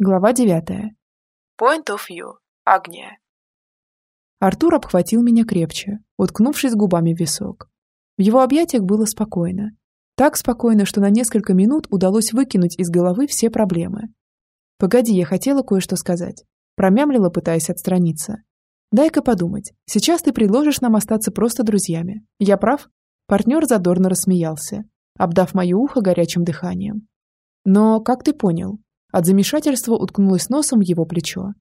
Глава девятая. Point of view. Агния. Артур обхватил меня крепче, уткнувшись губами в висок. В его объятиях было спокойно. Так спокойно, что на несколько минут удалось выкинуть из головы все проблемы. «Погоди, я хотела кое-что сказать». Промямлила, пытаясь отстраниться. «Дай-ка подумать. Сейчас ты предложишь нам остаться просто друзьями. Я прав?» Партнер задорно рассмеялся, обдав мое ухо горячим дыханием. «Но, как ты понял?» От замешательства уткнулась носом его плечо.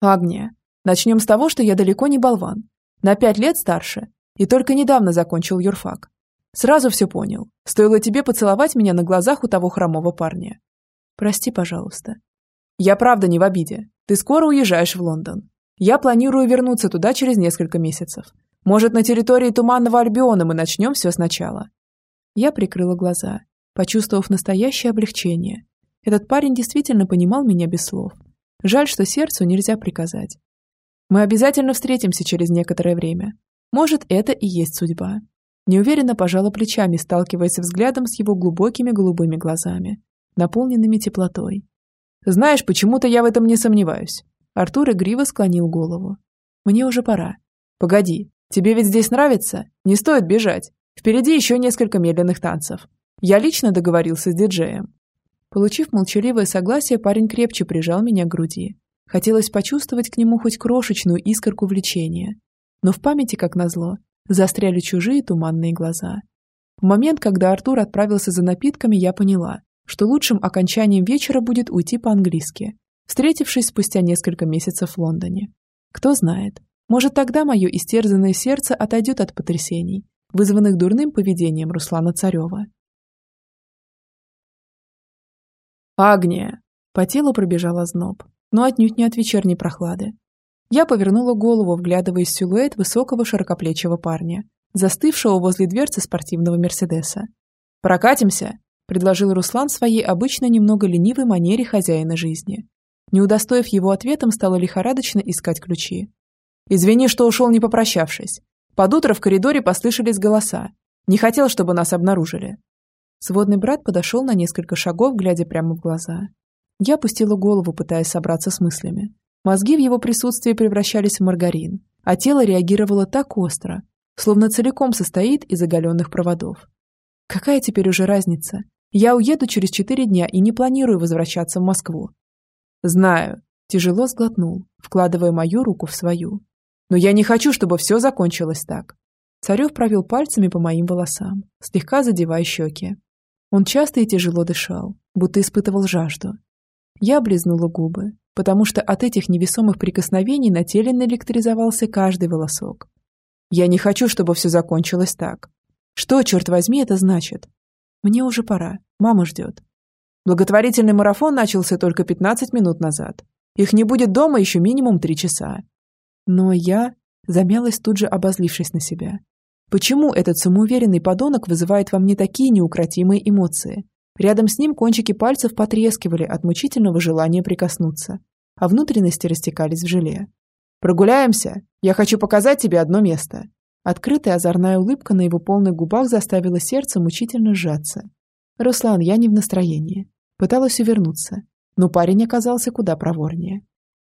«Агния, начнем с того, что я далеко не болван. На пять лет старше и только недавно закончил юрфак. Сразу все понял. Стоило тебе поцеловать меня на глазах у того хромого парня. Прости, пожалуйста. Я правда не в обиде. Ты скоро уезжаешь в Лондон. Я планирую вернуться туда через несколько месяцев. Может, на территории Туманного Альбиона мы начнем все сначала?» Я прикрыла глаза, почувствовав настоящее облегчение, этот парень действительно понимал меня без слов. Жаль, что сердцу нельзя приказать. Мы обязательно встретимся через некоторое время. Может, это и есть судьба. Неуверенно пожала плечами, сталкиваясь взглядом с его глубокими голубыми глазами, наполненными теплотой. «Знаешь, почему-то я в этом не сомневаюсь». Артур игриво склонил голову. «Мне уже пора». «Погоди, тебе ведь здесь нравится? Не стоит бежать. Впереди еще несколько медленных танцев. Я лично договорился с диджеем. Получив молчаливое согласие, парень крепче прижал меня к груди. Хотелось почувствовать к нему хоть крошечную искорку влечения. Но в памяти, как назло, застряли чужие туманные глаза. В момент, когда Артур отправился за напитками, я поняла, что лучшим окончанием вечера будет уйти по-английски, встретившись спустя несколько месяцев в Лондоне. Кто знает, может тогда мое истерзанное сердце отойдет от потрясений, вызванных дурным поведением Руслана Царева. «Агния!» По телу пробежал озноб, но отнюдь не от вечерней прохлады. Я повернула голову, вглядываясь в силуэт высокого широкоплечего парня, застывшего возле дверцы спортивного Мерседеса. «Прокатимся?» – предложил Руслан своей обычно немного ленивой манере хозяина жизни. Не удостоив его ответом, стала лихорадочно искать ключи. «Извини, что ушел, не попрощавшись. Под утро в коридоре послышались голоса. Не хотел, чтобы нас обнаружили. Сводный брат подошел на несколько шагов, глядя прямо в глаза. Я опустила голову, пытаясь собраться с мыслями. Мозги в его присутствии превращались в маргарин, а тело реагировало так остро, словно целиком состоит из оголенных проводов. Какая теперь уже разница? Я уеду через четыре дня и не планирую возвращаться в Москву. Знаю. Тяжело сглотнул, вкладывая мою руку в свою. Но я не хочу, чтобы все закончилось так. Царев провел пальцами по моим волосам, слегка задевая щеки. Он часто и тяжело дышал, будто испытывал жажду. Я облизнула губы, потому что от этих невесомых прикосновений на теле наэлектризовался каждый волосок. Я не хочу, чтобы все закончилось так. Что, черт возьми, это значит? Мне уже пора, мама ждет. Благотворительный марафон начался только 15 минут назад. Их не будет дома еще минимум три часа. Но я замялась тут же, обозлившись на себя. Почему этот самоуверенный подонок вызывает во мне такие неукротимые эмоции? Рядом с ним кончики пальцев потрескивали от мучительного желания прикоснуться, а внутренности растекались в желе. «Прогуляемся? Я хочу показать тебе одно место». Открытая озорная улыбка на его полных губах заставила сердце мучительно сжаться. «Руслан, я не в настроении». Пыталась увернуться, но парень оказался куда проворнее.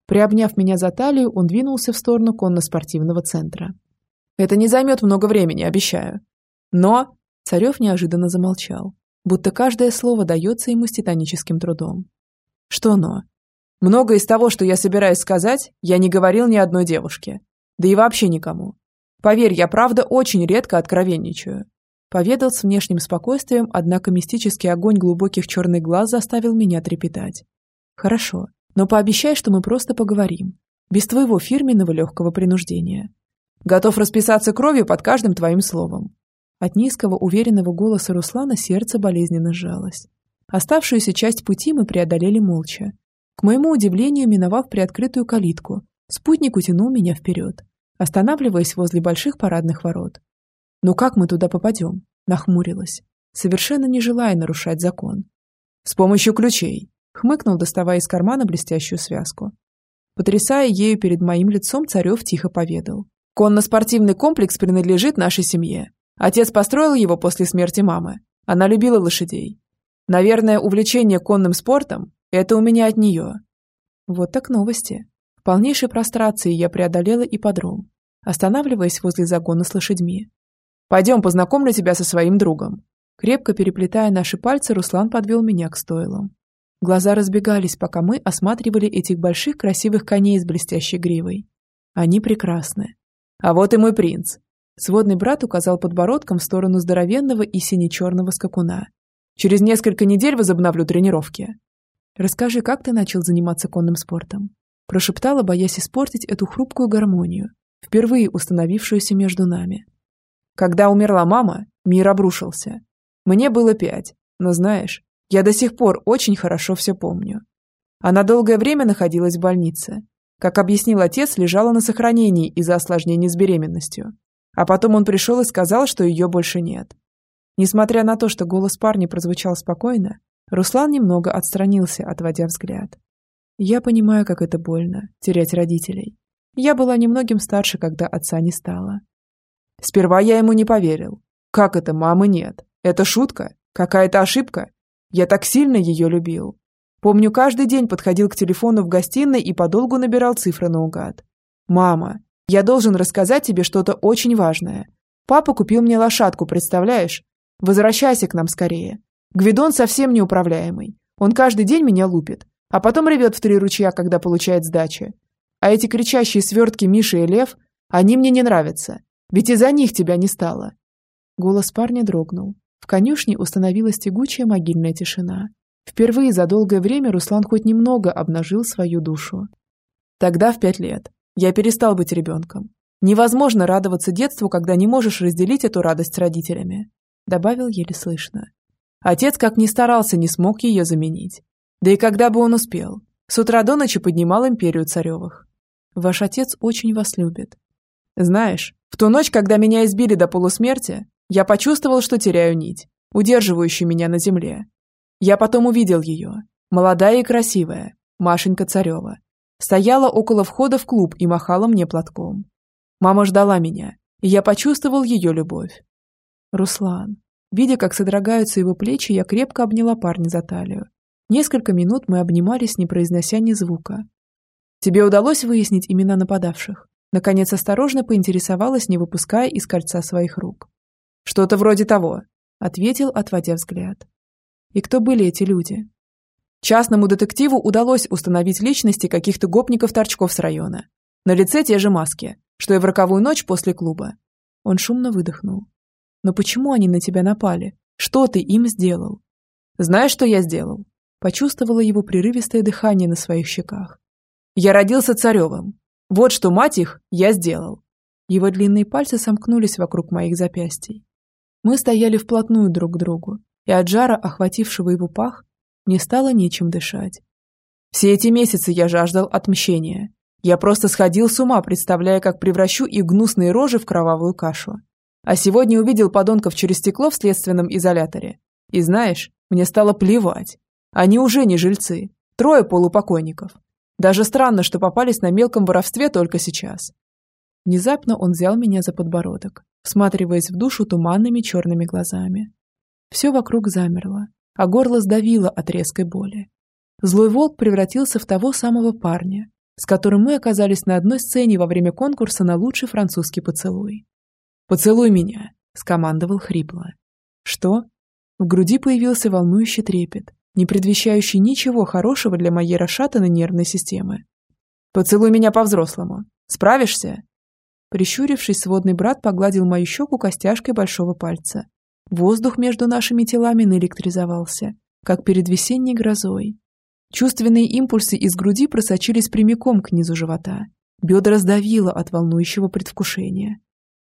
Приобняв меня за талию, он двинулся в сторону конно-спортивного центра, это не займет много времени, обещаю. Но...» Царев неожиданно замолчал, будто каждое слово дается ему с титаническим трудом. «Что но?» «Многое из того, что я собираюсь сказать, я не говорил ни одной девушке. Да и вообще никому. Поверь, я правда очень редко откровенничаю». Поведал с внешним спокойствием, однако мистический огонь глубоких черных глаз заставил меня трепетать. «Хорошо, но пообещай, что мы просто поговорим. Без твоего фирменного легкого принуждения. Готов расписаться кровью под каждым твоим словом». От низкого, уверенного голоса Руслана сердце болезненно сжалось. Оставшуюся часть пути мы преодолели молча. К моему удивлению, миновав приоткрытую калитку, спутник утянул меня вперед, останавливаясь возле больших парадных ворот. «Ну как мы туда попадем?» – нахмурилась, совершенно не желая нарушать закон. «С помощью ключей», – хмыкнул, доставая из кармана блестящую связку. Потрясая ею перед моим лицом, Царев тихо поведал. Конно-спортивный комплекс принадлежит нашей семье. Отец построил его после смерти мамы. Она любила лошадей. Наверное, увлечение конным спортом – это у меня от нее. Вот так новости. В полнейшей прострации я преодолела ипподром, останавливаясь возле загона с лошадьми. «Пойдем, познакомлю тебя со своим другом». Крепко переплетая наши пальцы, Руслан подвел меня к стойлам. Глаза разбегались, пока мы осматривали этих больших красивых коней с блестящей гривой. Они прекрасны. А вот и мой принц. Сводный брат указал подбородком в сторону здоровенного и сине-черного скакуна. Через несколько недель возобновлю тренировки. Расскажи, как ты начал заниматься конным спортом? Прошептала, боясь испортить эту хрупкую гармонию, впервые установившуюся между нами. Когда умерла мама, мир обрушился. Мне было пять, но знаешь, я до сих пор очень хорошо все помню. Она долгое время находилась в больнице. Как объяснил отец, лежала на сохранении из-за осложнений с беременностью. А потом он пришел и сказал, что ее больше нет. Несмотря на то, что голос парня прозвучал спокойно, Руслан немного отстранился, отводя взгляд. Я понимаю, как это больно – терять родителей. Я была немногим старше, когда отца не стало. Сперва я ему не поверил. Как это, мамы нет? Это шутка? Какая-то ошибка? Я так сильно ее любил. Помню, каждый день подходил к телефону в гостиной и подолгу набирал цифры наугад. «Мама, я должен рассказать тебе что-то очень важное. Папа купил мне лошадку, представляешь? Возвращайся к нам скорее. Гвидон совсем неуправляемый. Он каждый день меня лупит, а потом ревет в три ручья, когда получает сдачи. А эти кричащие свертки Миша и Лев, они мне не нравятся. Ведь из-за них тебя не стало». Голос парня дрогнул. В конюшне установилась тягучая могильная тишина. Впервые за долгое время Руслан хоть немного обнажил свою душу. Тогда, в пять лет, я перестал быть ребенком. Невозможно радоваться детству, когда не можешь разделить эту радость с родителями», добавил еле слышно. Отец, как ни старался, не смог ее заменить. Да и когда бы он успел? С утра до ночи поднимал империю царевых. Ваш отец очень вас любит. Знаешь, в ту ночь, когда меня избили до полусмерти, я почувствовал, что теряю нить, удерживающую меня на земле. Я потом увидел ее, молодая и красивая, Машенька Царева. Стояла около входа в клуб и махала мне платком. Мама ждала меня, и я почувствовал ее любовь. Руслан. Видя, как содрогаются его плечи, я крепко обняла парня за талию. Несколько минут мы обнимались, не произнося ни звука. «Тебе удалось выяснить имена нападавших?» Наконец осторожно поинтересовалась, не выпуская из кольца своих рук. «Что-то вроде того», — ответил, отводя взгляд. «И кто были эти люди?» Частному детективу удалось установить личности каких-то гопников-торчков с района. На лице те же маски, что и в роковую ночь после клуба. Он шумно выдохнул. «Но почему они на тебя напали? Что ты им сделал?» «Знаешь, что я сделал?» Почувствовала его прерывистое дыхание на своих щеках. «Я родился царевым. Вот что, мать их, я сделал». Его длинные пальцы сомкнулись вокруг моих запястий. Мы стояли вплотную друг к другу, и от жара, охватившего его пах, мне стало нечем дышать. Все эти месяцы я жаждал отмщения. Я просто сходил с ума, представляя, как превращу их гнусные рожи в кровавую кашу. А сегодня увидел подонков через стекло в следственном изоляторе. И знаешь, мне стало плевать. Они уже не жильцы. Трое полупокойников. Даже странно, что попались на мелком воровстве только сейчас. Внезапно он взял меня за подбородок, всматриваясь в душу туманными черными глазами. Все вокруг замерло, а горло сдавило от резкой боли. Злой волк превратился в того самого парня, с которым мы оказались на одной сцене во время конкурса на лучший французский поцелуй. «Поцелуй меня», — скомандовал хрипло. «Что?» В груди появился волнующий трепет, не предвещающий ничего хорошего для моей расшатанной нервной системы. «Поцелуй меня по-взрослому. Справишься?» Прищурившись, сводный брат погладил мою щеку костяшкой большого пальца. Воздух между нашими телами наэлектризовался, как перед весенней грозой. Чувственные импульсы из груди просочились прямиком к низу живота. Бедра сдавило от волнующего предвкушения.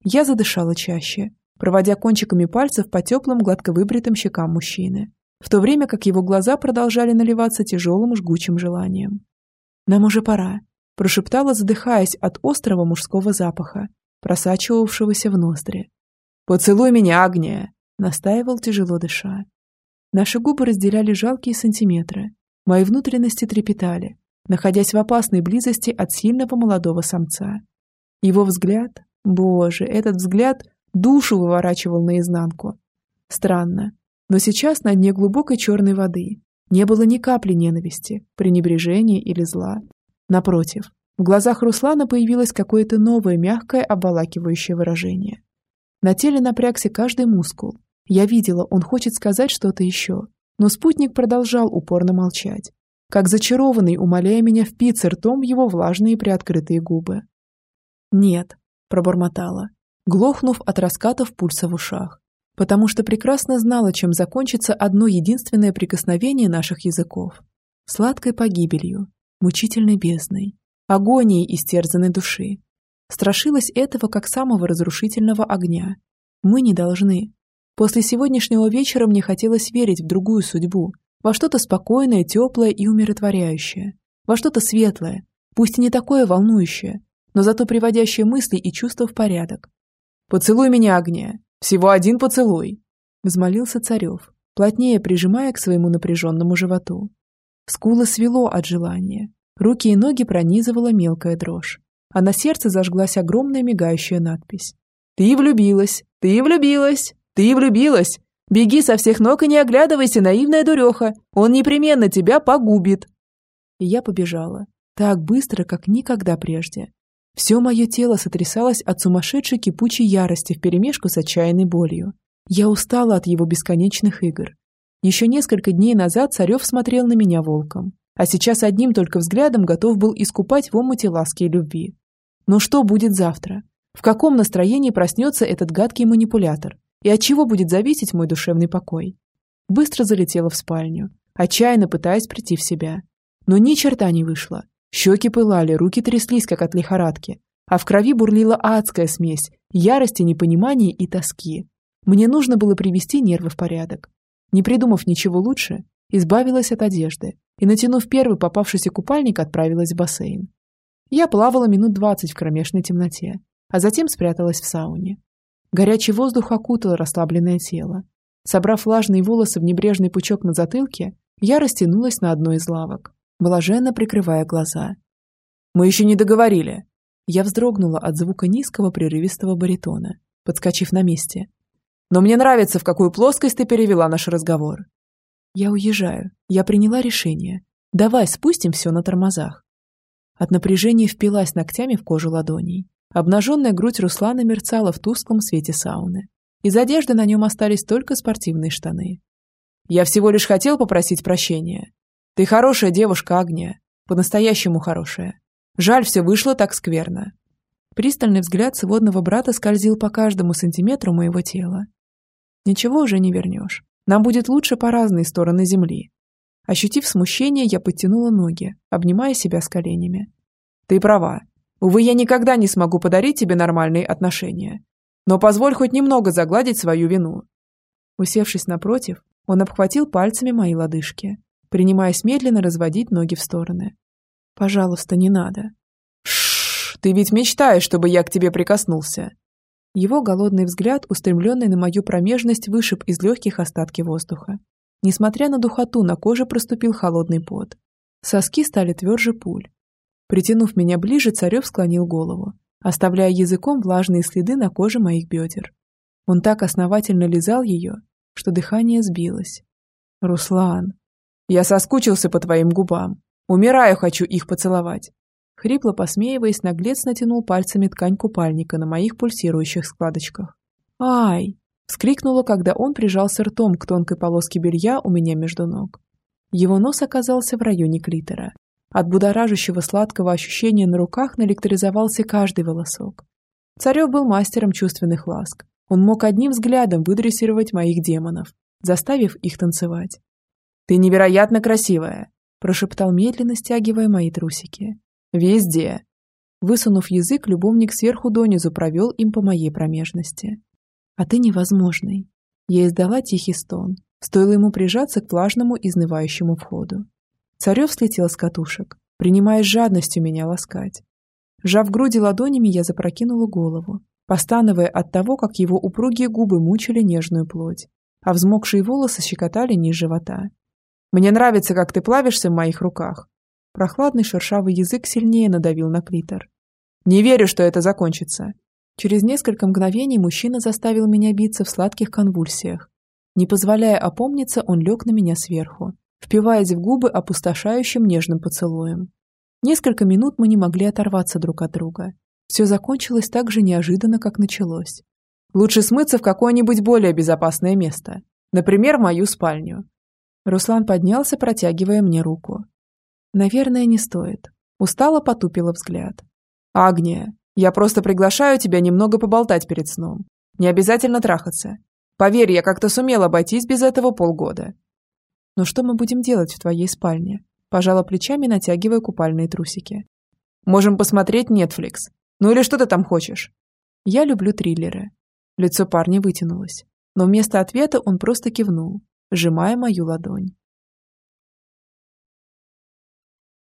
Я задышала чаще, проводя кончиками пальцев по теплым гладко выбритым щекам мужчины, в то время как его глаза продолжали наливаться тяжелым жгучим желанием. «Нам уже пора», прошептала, задыхаясь от острого мужского запаха, просачивавшегося в ноздри. «Поцелуй меня, Агния!» — настаивал, тяжело дыша. Наши губы разделяли жалкие сантиметры. Мои внутренности трепетали, находясь в опасной близости от сильного молодого самца. Его взгляд, боже, этот взгляд душу выворачивал наизнанку. Странно, но сейчас на дне глубокой черной воды не было ни капли ненависти, пренебрежения или зла. Напротив, в глазах Руслана появилось какое-то новое мягкое обволакивающее выражение. На теле напрягся каждый мускул. Я видела, он хочет сказать что-то еще, но спутник продолжал упорно молчать, как зачарованный, умоляя меня впиться ртом в его влажные приоткрытые губы. «Нет», — пробормотала, глохнув от раскатов пульса в ушах, потому что прекрасно знала, чем закончится одно единственное прикосновение наших языков. Сладкой погибелью, мучительной бездной, агонией истерзанной души. Страшилась этого как самого разрушительного огня. Мы не должны. После сегодняшнего вечера мне хотелось верить в другую судьбу, во что-то спокойное, теплое и умиротворяющее, во что-то светлое, пусть и не такое волнующее, но зато приводящее мысли и чувства в порядок. «Поцелуй меня, огня! Всего один поцелуй!» взмолился Царев, плотнее прижимая к своему напряженному животу. Скулы свело от желания, Руки и ноги пронизывала мелкая дрожь, а на сердце зажглась огромная мигающая надпись. «Ты влюбилась! Ты влюбилась! Ты влюбилась! Беги со всех ног и не оглядывайся, наивная дуреха! Он непременно тебя погубит!» И я побежала, так быстро, как никогда прежде. Все мое тело сотрясалось от сумасшедшей кипучей ярости вперемешку с отчаянной болью. Я устала от его бесконечных игр. Еще несколько дней назад Царев смотрел на меня волком, а сейчас одним только взглядом готов был искупать в омуте ласки и любви. Но что будет завтра? В каком настроении проснется этот гадкий манипулятор? И от чего будет зависеть мой душевный покой? Быстро залетела в спальню, отчаянно пытаясь прийти в себя. Но ни черта не вышло. Щеки пылали, руки тряслись, как от лихорадки, а в крови бурлила адская смесь ярости, непонимания и тоски. Мне нужно было привести нервы в порядок. Не придумав ничего лучше, избавилась от одежды и, натянув первый попавшийся купальник, отправилась в бассейн. Я плавала минут двадцать в кромешной темноте, а затем спряталась в сауне. Горячий воздух окутал расслабленное тело. Собрав влажные волосы в небрежный пучок на затылке, я растянулась на одной из лавок, блаженно прикрывая глаза. «Мы еще не договорили!» Я вздрогнула от звука низкого прерывистого баритона, подскочив на месте. «Но мне нравится, в какую плоскость ты перевела наш разговор. «Я уезжаю. Я приняла решение. Давай спустим все на тормозах». От напряжения впилась ногтями в кожу ладоней. Обнаженная грудь Руслана мерцала в тусклом свете сауны. Из одежды на нем остались только спортивные штаны. «Я всего лишь хотел попросить прощения. Ты хорошая девушка, Агния. По-настоящему хорошая. Жаль, все вышло так скверно». Пристальный взгляд сводного брата скользил по каждому сантиметру моего тела. «Ничего уже не вернешь. Нам будет лучше по разные стороны земли. Ощутив смущение, я подтянула ноги, обнимая себя с коленями. Ты права. Увы, я никогда не смогу подарить тебе нормальные отношения. Но позволь хоть немного загладить свою вину. Усевшись напротив, он обхватил пальцами мои лодыжки, принимаясь медленно разводить ноги в стороны. «Пожалуйста, не надо». «Шшш, ты ведь мечтаешь, чтобы я к тебе прикоснулся. Его голодный взгляд, устремленный на мою промежность, вышиб из легких остатки воздуха. Несмотря на духоту, на коже проступил холодный пот. Соски стали тверже пуль. Притянув меня ближе, Царев склонил голову, оставляя языком влажные следы на коже моих бедер. Он так основательно лизал ее, что дыхание сбилось. «Руслан, я соскучился по твоим губам. Умираю, хочу их поцеловать. Хрипло посмеиваясь, наглец натянул пальцами ткань купальника на моих пульсирующих складочках. «Ай!» — вскрикнула, когда он прижался ртом к тонкой полоске белья у меня между ног. Его нос оказался в районе клитора. От будоражащего сладкого ощущения на руках наэлектризовался каждый волосок. Царев был мастером чувственных ласк. Он мог одним взглядом выдрессировать моих демонов, заставив их танцевать. «Ты невероятно красивая!» – прошептал медленно, стягивая мои трусики. Везде. Высунув язык, любовник сверху донизу провел им по моей промежности. А ты невозможный. Я издала тихий стон. Стоило ему прижаться к влажному, изнывающему входу. Царев слетел с катушек, принимая жадностью меня ласкать. Сжав груди ладонями, я запрокинула голову, постановая от того, как его упругие губы мучили нежную плоть, а взмокшие волосы щекотали низ живота. «Мне нравится, как ты плавишься в моих руках», Прохладный шершавый язык сильнее надавил на клитор. «Не верю, что это закончится!» Через несколько мгновений мужчина заставил меня биться в сладких конвульсиях. Не позволяя опомниться, он лег на меня сверху, впиваясь в губы опустошающим нежным поцелуем. Несколько минут мы не могли оторваться друг от друга. Все закончилось так же неожиданно, как началось. Лучше смыться в какое-нибудь более безопасное место. Например, мою спальню. Руслан поднялся, протягивая мне руку. Наверное, не стоит. Устало потупила взгляд. Агния, я просто приглашаю тебя немного поболтать перед сном. Не обязательно трахаться. Поверь, я как-то сумел обойтись без этого полгода. Но что мы будем делать в твоей спальне? Пожала плечами, натягивая купальные трусики. Можем посмотреть Netflix. Ну или что ты там хочешь? Я люблю триллеры. Лицо парня вытянулось, но вместо ответа он просто кивнул, сжимая мою ладонь.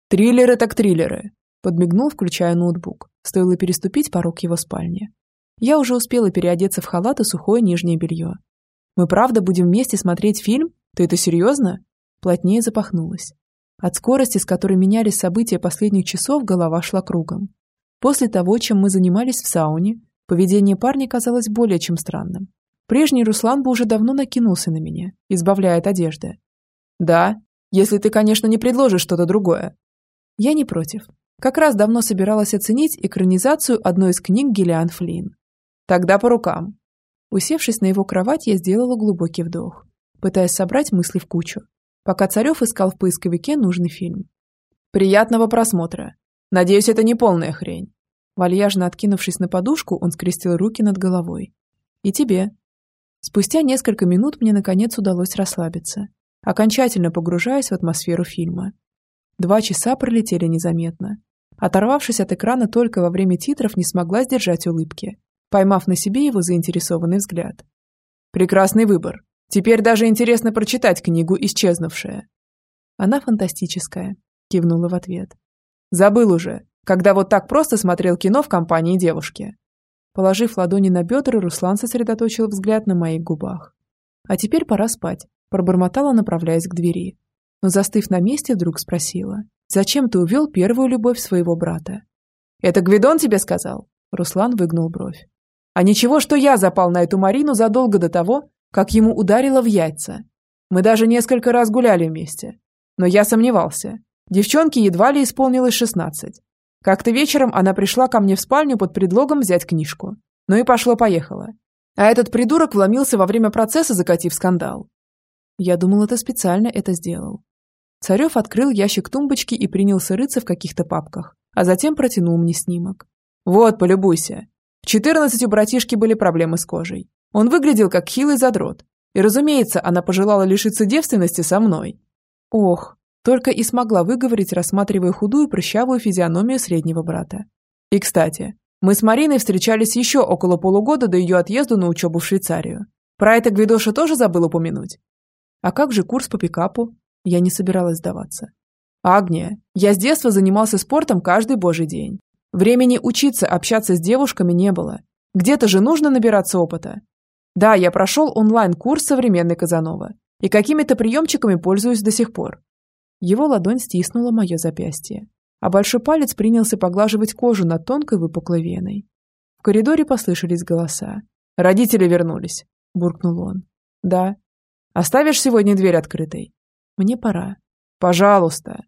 «Триллеры так триллеры», — подмигнул, включая ноутбук. Стоило переступить порог его спальни. Я уже успела переодеться в халат и сухое нижнее белье. «Мы правда будем вместе смотреть фильм? Ты это серьезно?» Плотнее запахнулась. От скорости, с которой менялись события последних часов, голова шла кругом. После того, чем мы занимались в сауне, Поведение парня казалось более чем странным. Прежний Руслан бы уже давно накинулся на меня, избавляя от одежды. «Да, если ты, конечно, не предложишь что-то другое». Я не против. Как раз давно собиралась оценить экранизацию одной из книг Гиллиан Флинн. «Тогда по рукам». Усевшись на его кровать, я сделала глубокий вдох, пытаясь собрать мысли в кучу, пока Царев искал в поисковике нужный фильм. «Приятного просмотра. Надеюсь, это не полная хрень». Вальяжно откинувшись на подушку, он скрестил руки над головой. «И тебе». Спустя несколько минут мне наконец удалось расслабиться, окончательно погружаясь в атмосферу фильма. Два часа пролетели незаметно. Оторвавшись от экрана только во время титров, не смогла сдержать улыбки, поймав на себе его заинтересованный взгляд. «Прекрасный выбор. Теперь даже интересно прочитать книгу «Исчезнувшая». «Она фантастическая», — кивнула в ответ. «Забыл уже когда вот так просто смотрел кино в компании девушки. Положив ладони на бедра, Руслан сосредоточил взгляд на моих губах. «А теперь пора спать», – пробормотала, направляясь к двери. Но, застыв на месте, вдруг спросила. «Зачем ты увел первую любовь своего брата?» «Это Гвидон тебе сказал?» Руслан выгнул бровь. «А ничего, что я запал на эту Марину задолго до того, как ему ударило в яйца. Мы даже несколько раз гуляли вместе. Но я сомневался. Девчонке едва ли исполнилось шестнадцать. Как-то вечером она пришла ко мне в спальню под предлогом взять книжку. Ну и пошло-поехало. А этот придурок вломился во время процесса, закатив скандал. Я думал, это специально это сделал. Царев открыл ящик тумбочки и принялся рыться в каких-то папках, а затем протянул мне снимок. «Вот, полюбуйся. В 14 у братишки были проблемы с кожей. Он выглядел как хилый задрот. И, разумеется, она пожелала лишиться девственности со мной. Ох, только и смогла выговорить, рассматривая худую прыщавую физиономию среднего брата. И, кстати, мы с Мариной встречались еще около полугода до ее отъезда на учебу в Швейцарию. Про это Гвидоша тоже забыл упомянуть. А как же курс по пикапу? Я не собиралась сдаваться. Агния, я с детства занимался спортом каждый божий день. Времени учиться, общаться с девушками не было. Где-то же нужно набираться опыта. Да, я прошел онлайн-курс современной Казанова. И какими-то приемчиками пользуюсь до сих пор. Его ладонь стиснула мое запястье, а большой палец принялся поглаживать кожу над тонкой выпуклой веной. В коридоре послышались голоса. «Родители вернулись», – буркнул он. «Да». «Оставишь сегодня дверь открытой?» «Мне пора». «Пожалуйста».